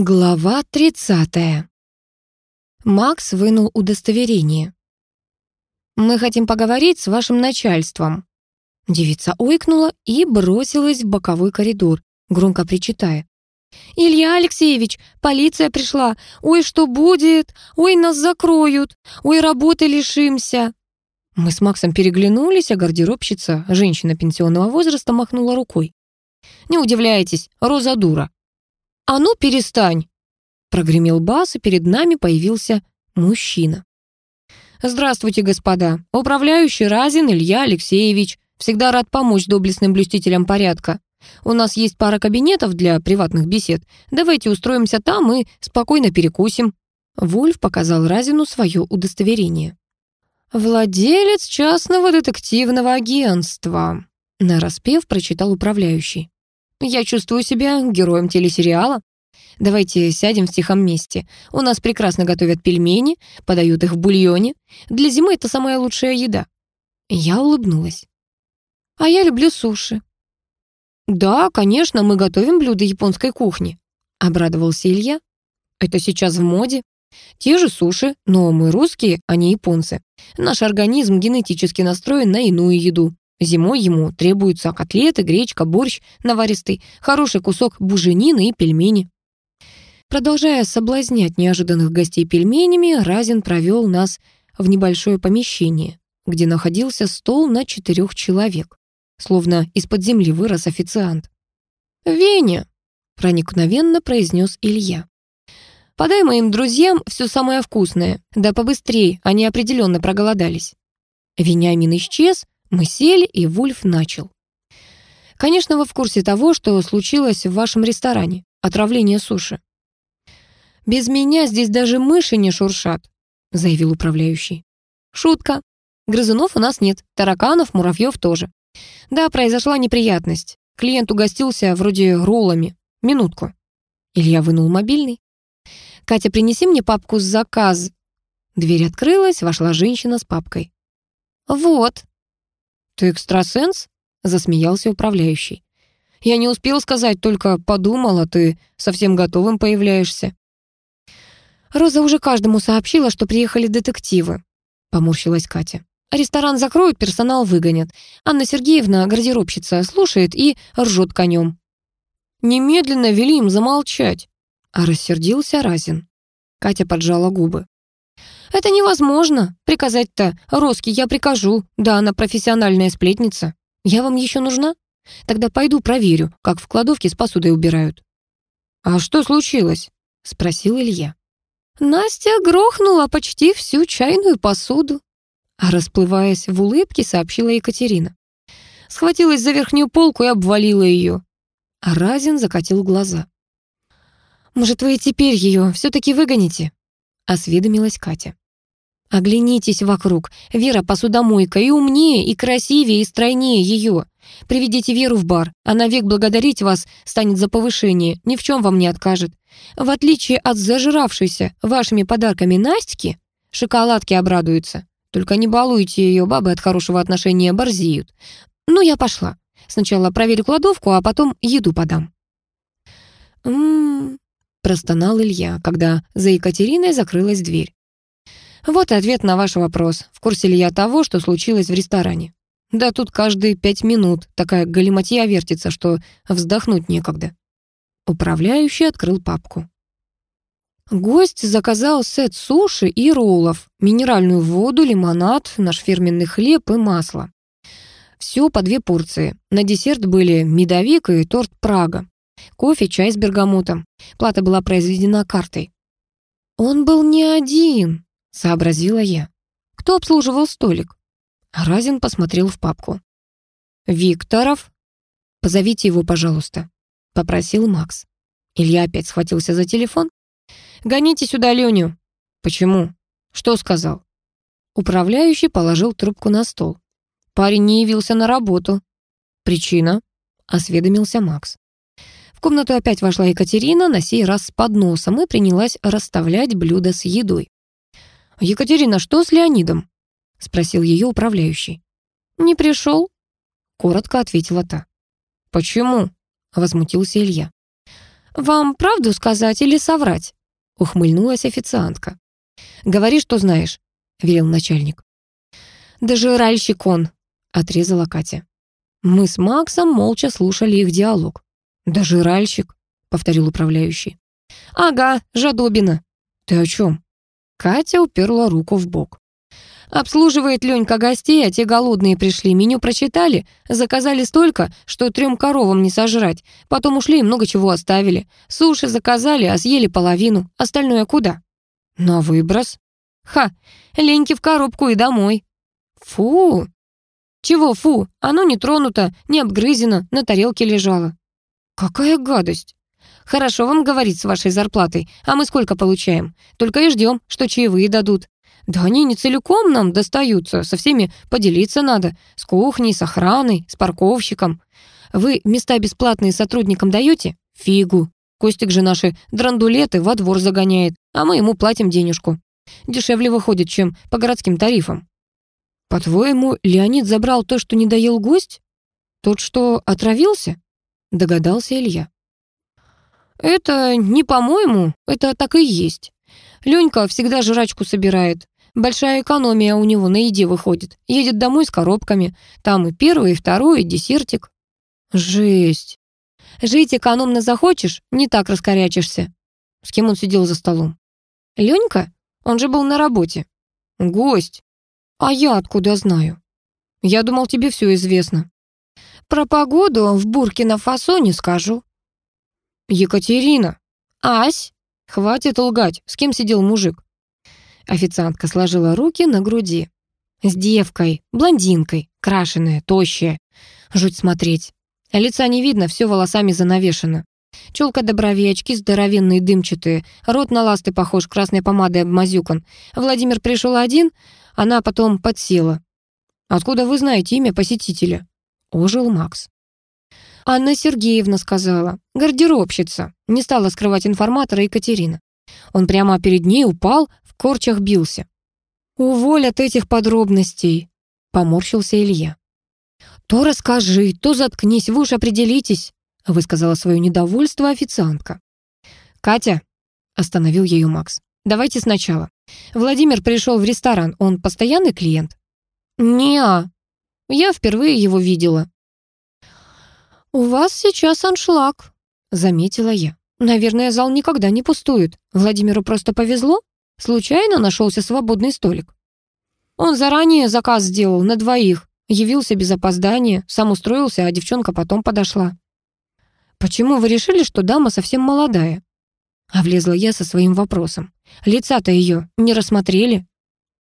Глава 30. Макс вынул удостоверение. «Мы хотим поговорить с вашим начальством». Девица ойкнула и бросилась в боковой коридор, громко причитая. «Илья Алексеевич, полиция пришла! Ой, что будет? Ой, нас закроют! Ой, работы лишимся!» Мы с Максом переглянулись, а гардеробщица, женщина пенсионного возраста, махнула рукой. «Не удивляйтесь, Роза дура. «А ну, перестань!» Прогремел бас, и перед нами появился мужчина. «Здравствуйте, господа. Управляющий Разин Илья Алексеевич. Всегда рад помочь доблестным блюстителям порядка. У нас есть пара кабинетов для приватных бесед. Давайте устроимся там и спокойно перекусим». Вульф показал Разину свое удостоверение. «Владелец частного детективного агентства», — нараспев прочитал управляющий. Я чувствую себя героем телесериала. Давайте сядем в тихом месте. У нас прекрасно готовят пельмени, подают их в бульоне. Для зимы это самая лучшая еда. Я улыбнулась. А я люблю суши. Да, конечно, мы готовим блюда японской кухни, обрадовался Илья. Это сейчас в моде. Те же суши, но мы русские, а не японцы. Наш организм генетически настроен на иную еду. Зимой ему требуются котлеты, гречка, борщ наваристый, хороший кусок буженины и пельмени. Продолжая соблазнять неожиданных гостей пельменями, Разин провел нас в небольшое помещение, где находился стол на четырех человек. Словно из-под земли вырос официант. «Веня!» — проникновенно произнес Илья. «Подай моим друзьям все самое вкусное. Да побыстрее, они определенно проголодались». Вениамин исчез, мы сели, и Вульф начал. «Конечно, вы в курсе того, что случилось в вашем ресторане. Отравление суши». «Без меня здесь даже мыши не шуршат», — заявил управляющий. «Шутка. Грызунов у нас нет, тараканов, муравьев тоже. Да, произошла неприятность. Клиент угостился вроде роллами. Минутку». Илья вынул мобильный. «Катя, принеси мне папку с заказ». Дверь открылась, вошла женщина с папкой. «Вот», «Ты экстрасенс?» — засмеялся управляющий. «Я не успел сказать, только подумала, ты совсем готовым появляешься». «Роза уже каждому сообщила, что приехали детективы», — поморщилась Катя. «Ресторан закроют, персонал выгонят. Анна Сергеевна, гардеробщица, слушает и ржет конем». «Немедленно вели им замолчать», — а рассердился Разин. Катя поджала губы. «Это невозможно. Приказать-то Роски я прикажу. Да, она профессиональная сплетница. Я вам еще нужна? Тогда пойду проверю, как в кладовке с посудой убирают». «А что случилось?» — спросил Илья. Настя грохнула почти всю чайную посуду. А расплываясь в улыбке, сообщила Екатерина. Схватилась за верхнюю полку и обвалила ее. А Разин закатил глаза. «Может, вы и теперь ее все-таки выгоните?» Осведомилась Катя. «Оглянитесь вокруг. Вера посудомойка и умнее, и красивее, и стройнее ее. Приведите Веру в бар. Она век благодарить вас станет за повышение, ни в чем вам не откажет. В отличие от зажравшейся вашими подарками Настики, шоколадки обрадуются. Только не балуйте ее, бабы от хорошего отношения борзеют. Ну, я пошла. Сначала проверю кладовку, а потом еду подам». «М-м-м», простонал Илья, когда за Екатериной закрылась дверь. Вот и ответ на ваш вопрос. В курсе ли я того, что случилось в ресторане? Да тут каждые пять минут такая галиматья вертится, что вздохнуть некогда. Управляющий открыл папку. Гость заказал сет суши и роллов, минеральную воду, лимонад, наш фирменный хлеб и масло. Все по две порции. На десерт были медовик и торт Прага. Кофе, чай с бергамотом. Плата была произведена картой. «Он был не один», — сообразила я. «Кто обслуживал столик?» Разин посмотрел в папку. «Викторов?» «Позовите его, пожалуйста», — попросил Макс. Илья опять схватился за телефон. «Гоните сюда Леню». «Почему? Что сказал?» Управляющий положил трубку на стол. Парень не явился на работу. «Причина?» — осведомился Макс. В комнату опять вошла Екатерина, на сей раз с подносом, и принялась расставлять блюда с едой. «Екатерина, что с Леонидом?» — спросил ее управляющий. «Не пришел?» — коротко ответила та. «Почему?» — возмутился Илья. «Вам правду сказать или соврать?» — ухмыльнулась официантка. «Говори, что знаешь», — велел начальник. «Дожиральщик он», — отрезала Катя. Мы с Максом молча слушали их диалог. «Дожиральщик», — повторил управляющий. «Ага, жадобина». «Ты о чем?» Катя уперла руку в бок. Обслуживает Ленька гостей, а те голодные пришли. Меню прочитали, заказали столько, что трем коровам не сожрать. Потом ушли и много чего оставили. Суши заказали, а съели половину. Остальное куда? На выброс. Ха, Леньке в коробку и домой. Фу. Чего фу? Оно не тронуто, не обгрызено, на тарелке лежало. Какая гадость. Хорошо вам говорить с вашей зарплатой, а мы сколько получаем? Только и ждем, что чаевые дадут. Да они не целиком нам достаются, со всеми поделиться надо. С кухней, с охраной, с парковщиком. Вы места бесплатные сотрудникам даете? Фигу. Костик же наши драндулеты во двор загоняет, а мы ему платим денежку. Дешевле выходит, чем по городским тарифам. По-твоему, Леонид забрал то, что не доел гость? Тот, что отравился? Догадался Илья. Это не по-моему, это так и есть. Ленька всегда жрачку собирает. Большая экономия у него на еде выходит. Едет домой с коробками. Там и первый, и второй, и десертик. Жесть. Жить экономно захочешь, не так раскорячишься. С кем он сидел за столом? Ленька? Он же был на работе. Гость. А я откуда знаю? Я думал, тебе все известно. Про погоду в Буркина-Фасо не скажу. Екатерина. Ась. Хватит лгать. С кем сидел мужик? Официантка сложила руки на груди. С девкой, блондинкой, крашеная, тощая. Жуть смотреть. Лица не видно, все волосами занавешено. Челка до бровей, очки здоровенные, дымчатые, рот на ласты похож, красной помадой обмазюкан. Владимир пришел один, она потом подсела. «Откуда вы знаете имя посетителя?» Ожил Макс. Анна Сергеевна сказала. Гардеробщица. Не стала скрывать информатора Екатерина. Он прямо перед ней упал, корчах бился. «Уволь от этих подробностей», — поморщился Илья. «То расскажи, то заткнись, вы уж определитесь», — высказала свое недовольство официантка. «Катя», — остановил ее Макс, — «давайте сначала. Владимир пришел в ресторан, он постоянный клиент?» «Не-а, я впервые его видела». «У вас сейчас аншлаг», — заметила я. «Наверное, зал никогда не пустует. Владимиру просто повезло?» Случайно нашелся свободный столик. Он заранее заказ сделал на двоих, явился без опоздания, сам устроился, а девчонка потом подошла. «Почему вы решили, что дама совсем молодая?» А влезла я со своим вопросом. Лица-то ее не рассмотрели.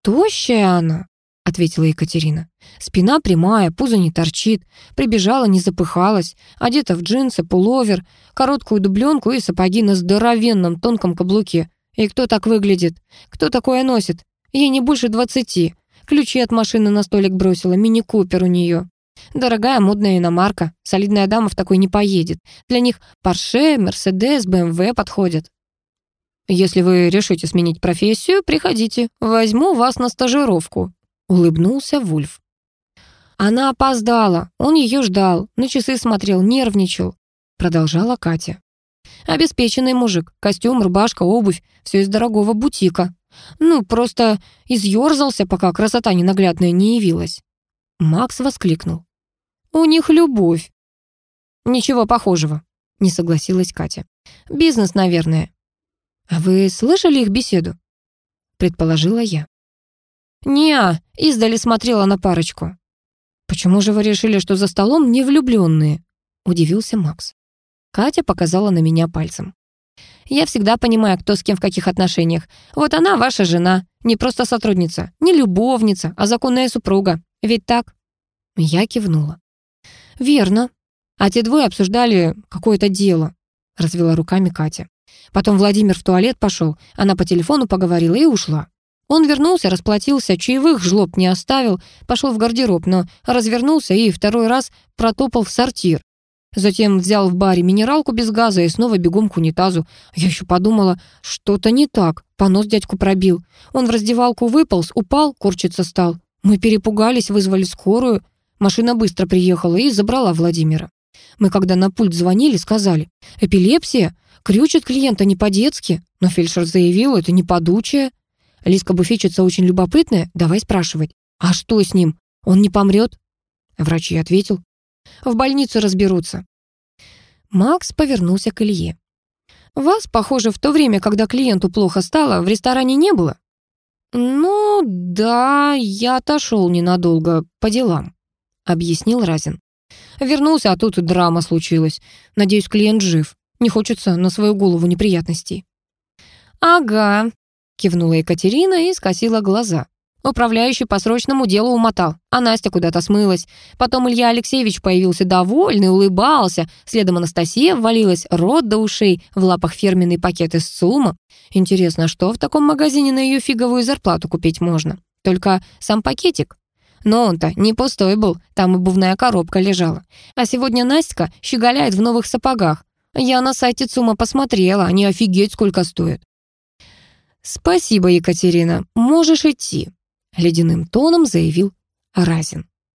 «Тощая она», — ответила Екатерина. Спина прямая, пузо не торчит, прибежала, не запыхалась, одета в джинсы, пуловер, короткую дубленку и сапоги на здоровенном тонком каблуке. И кто так выглядит? Кто такое носит? Ей не больше двадцати. Ключи от машины на столик бросила, мини-купер у нее. Дорогая модная иномарка. Солидная дама в такой не поедет. Для них Порше, Мерседес, БМВ подходят. «Если вы решите сменить профессию, приходите. Возьму вас на стажировку», — улыбнулся Вульф. Она опоздала, он ее ждал, на часы смотрел, нервничал, продолжала Катя. Обеспеченный мужик, костюм, рубашка, обувь, все из дорогого бутика. Ну, просто изъерзался, пока красота ненаглядная не явилась. Макс воскликнул. «У них любовь». «Ничего похожего», — не согласилась Катя. «Бизнес, наверное». «А вы слышали их беседу?» — предположила я. «Не-а», издали смотрела на парочку. «Почему же вы решили, что за столом не влюбленные?» — удивился Макс. Катя показала на меня пальцем. «Я всегда понимаю, кто с кем в каких отношениях. Вот она ваша жена, не просто сотрудница, не любовница, а законная супруга. Ведь так?» Я кивнула. «Верно. А те двое обсуждали какое-то дело», — развела руками Катя. Потом Владимир в туалет пошел, она по телефону поговорила и ушла. Он вернулся, расплатился, чаевых жлоб не оставил, пошел в гардероб, но развернулся и второй раз протопал в сортир. Затем взял в баре минералку без газа и снова бегом к унитазу. Я еще подумала, что-то не так. Понос дядьку пробил. Он в раздевалку выполз, упал, корчиться стал. Мы перепугались, вызвали скорую. Машина быстро приехала и забрала Владимира. Мы когда на пульт звонили, сказали, эпилепсия, Крючит клиента не по-детски, но фельдшер заявил, это не подучая. Лиска-буфетчица очень любопытная, давай спрашивать. А что с ним? Он не помрет? Врач ей ответил. В больнице разберутся. Макс повернулся к Илье. «Вас, похоже, в то время, когда клиенту плохо стало, в ресторане не было?» «Ну, да, я отошел ненадолго, по делам», — объяснил Разин. «Вернулся, а тут драма случилась. Надеюсь, клиент жив. Не хочется на свою голову неприятностей». «Ага», — кивнула Екатерина и скосила глаза. Управляющий по срочному делу умотал, а Настя куда-то смылась. Потом Илья Алексеевич появился довольный, улыбался. Следом Анастасия ввалилась, рот до ушей, в лапах фирменный пакет из ЦУМа. Интересно, что в таком магазине на ее фиговую зарплату купить можно? Только сам пакетик? Но он-то не пустой был, там обувная коробка лежала. А сегодня Настя щеголяет в новых сапогах. Я на сайте ЦУМа посмотрела, они офигеть сколько стоят. «Спасибо, Екатерина, можешь идти», — ледяным тоном заявил Разин.